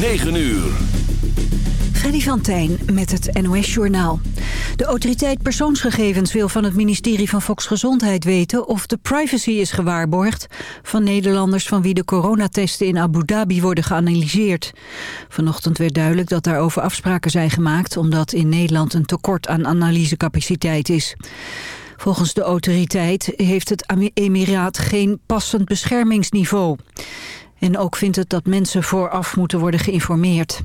9 uur. Freddy van Tijn met het NOS-journaal. De autoriteit persoonsgegevens wil van het ministerie van Volksgezondheid weten... of de privacy is gewaarborgd van Nederlanders... van wie de coronatesten in Abu Dhabi worden geanalyseerd. Vanochtend werd duidelijk dat daarover afspraken zijn gemaakt... omdat in Nederland een tekort aan analysecapaciteit is. Volgens de autoriteit heeft het Emiraat geen passend beschermingsniveau. En ook vindt het dat mensen vooraf moeten worden geïnformeerd.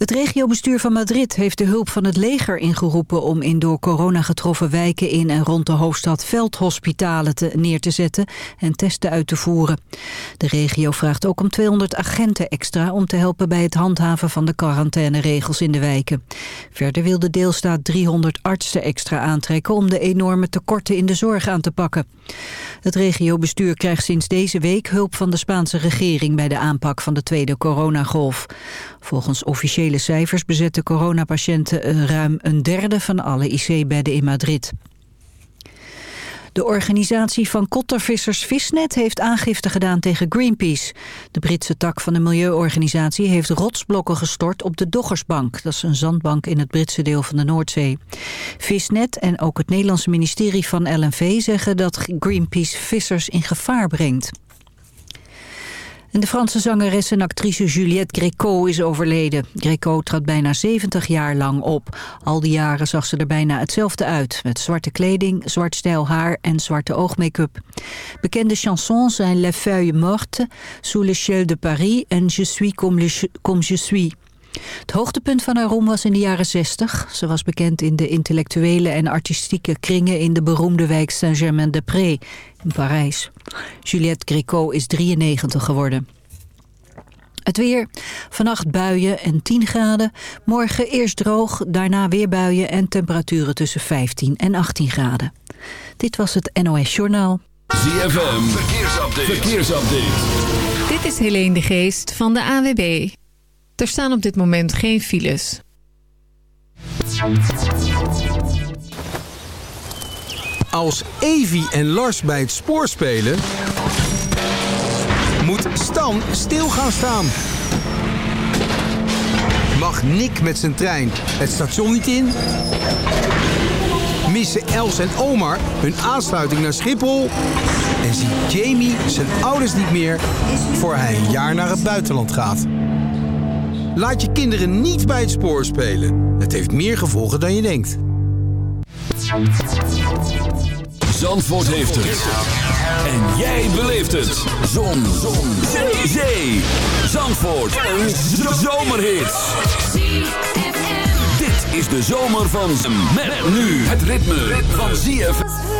Het regiobestuur van Madrid heeft de hulp van het leger ingeroepen... om in door corona getroffen wijken in en rond de hoofdstad veldhospitalen te, neer te zetten en testen uit te voeren. De regio vraagt ook om 200 agenten extra om te helpen bij het handhaven van de quarantaineregels in de wijken. Verder wil de deelstaat 300 artsen extra aantrekken om de enorme tekorten in de zorg aan te pakken. Het regiobestuur krijgt sinds deze week hulp van de Spaanse regering bij de aanpak van de tweede coronagolf. Volgens officiële cijfers bezetten coronapatiënten ruim een derde van alle IC-bedden in Madrid. De organisatie van kottervissers Visnet heeft aangifte gedaan tegen Greenpeace. De Britse tak van de milieuorganisatie heeft rotsblokken gestort op de Doggersbank. Dat is een zandbank in het Britse deel van de Noordzee. Visnet en ook het Nederlandse ministerie van LNV zeggen dat Greenpeace vissers in gevaar brengt. En de Franse zangeres en actrice Juliette Gréco is overleden. Gréco trad bijna 70 jaar lang op. Al die jaren zag ze er bijna hetzelfde uit. Met zwarte kleding, zwart stijl haar en zwarte oogmake-up. Bekende chansons zijn Les Feuilles Mortes, Sous le de Paris en Je suis comme je suis. Het hoogtepunt van haar roem was in de jaren 60. Ze was bekend in de intellectuele en artistieke kringen... in de beroemde wijk Saint-Germain-des-Prés in Parijs. Juliette Gréco is 93 geworden. Het weer. Vannacht buien en 10 graden. Morgen eerst droog, daarna weer buien en temperaturen tussen 15 en 18 graden. Dit was het NOS Journaal. ZFM, verkeersupdate. verkeersupdate. Dit is Helene de Geest van de AWB. Er staan op dit moment geen files. Als Evi en Lars bij het spoor spelen... moet Stan stil gaan staan. Mag Nick met zijn trein het station niet in? Missen Els en Omar hun aansluiting naar Schiphol? En ziet Jamie zijn ouders niet meer voor hij een jaar naar het buitenland gaat? Laat je kinderen niet bij het spoor spelen. Het heeft meer gevolgen dan je denkt. Zandvoort heeft het. En jij beleeft het. Zon. Zon. Zee. Zee. Zandvoort. Een zomerhit. Dit is de zomer van... Met nu het ritme van ZFM.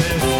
live.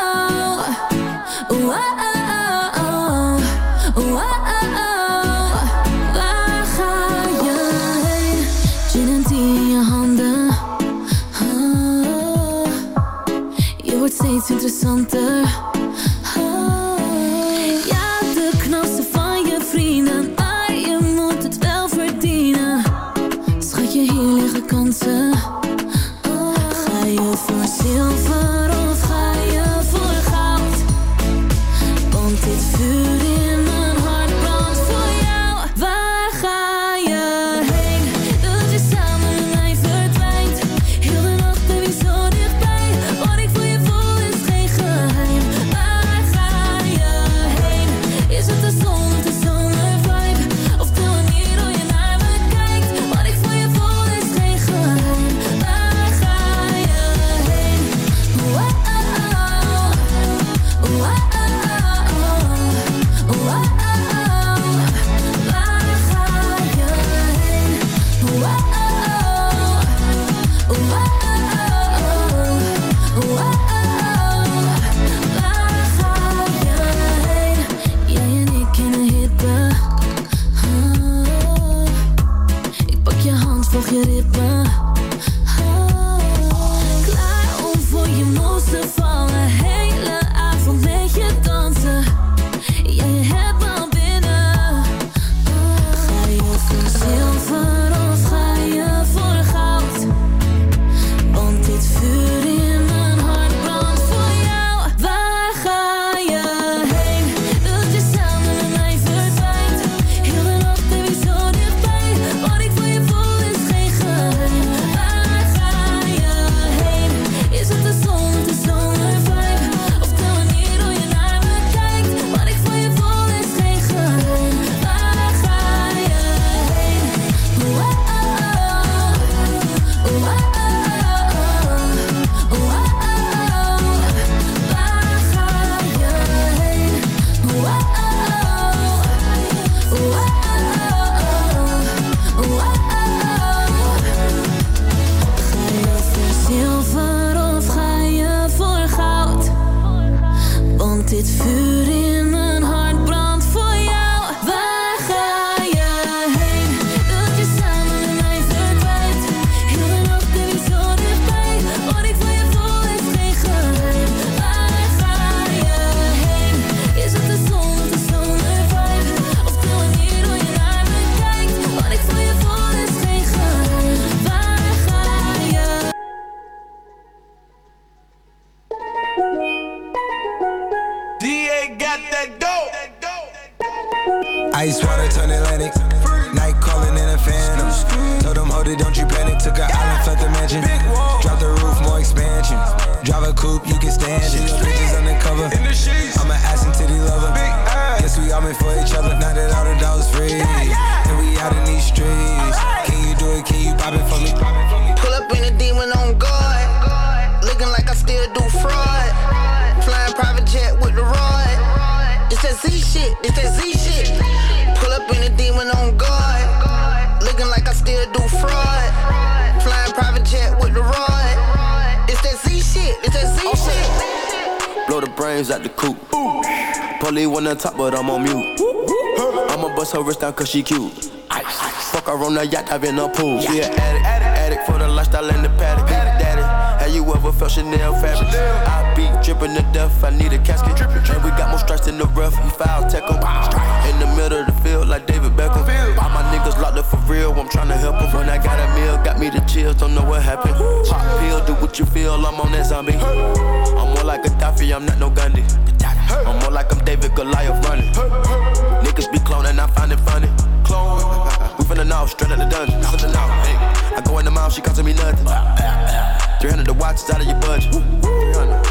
interessanter. Ah, ja, de knapste van je vrienden, maar je moet het wel verdienen. Schat je, hier liggen kansen. Shit. Blow the coop. Polly on top, but I'm on mute. I'ma bust her wrist down cause she cute. Fuck her on the yacht, I've been a pool. She an addict, addict for the lifestyle and the paddock. Daddy, have you ever felt Chanel fabric? I be dripping to death, I need a casket. And we got more strikes in the rough, we foul tech 'em. In the middle of the field, like David Beckham. Niggas locked up for real, I'm tryna help 'em. When I got a meal, got me the chills, don't know what happened. Pop pill, do what you feel, I'm on that zombie. I'm more like a Gaddafi, I'm not no Gandhi. I'm more like I'm David Goliath running. Niggas be cloning, I find it funny. Clone. We finna know, straight out the dungeon. I go in the mouth, she costing me nothing. 300 the watches out of your budget. 300.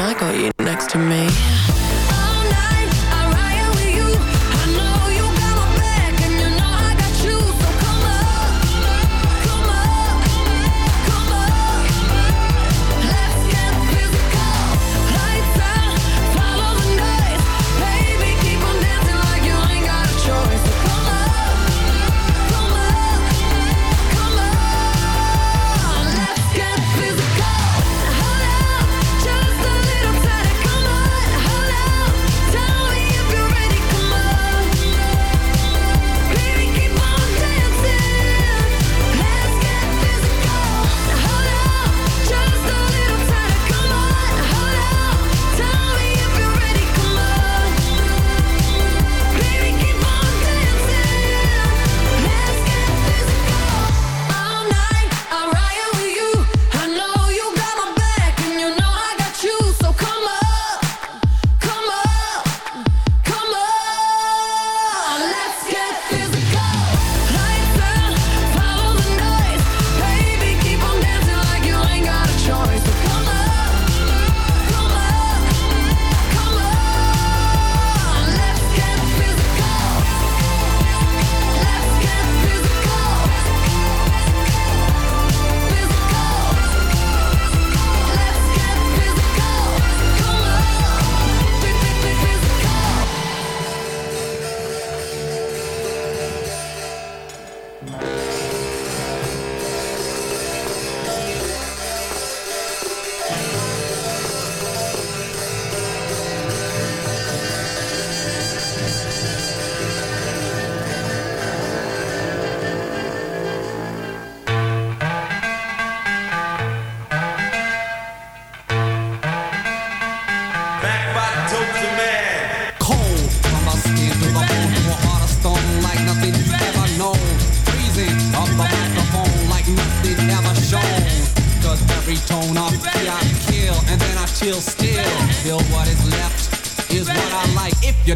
I got you.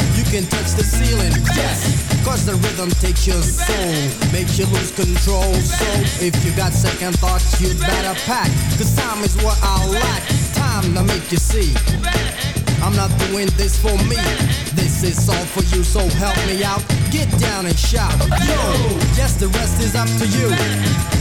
You can touch the ceiling, yes. Cause the rhythm takes your soul, makes you lose control. So if you got second thoughts, you'd better pack. Cause time is what I lack. Time to make you see. I'm not doing this for me. This is all for you, so help me out. Get down and shout. Yo, yes, the rest is up to you.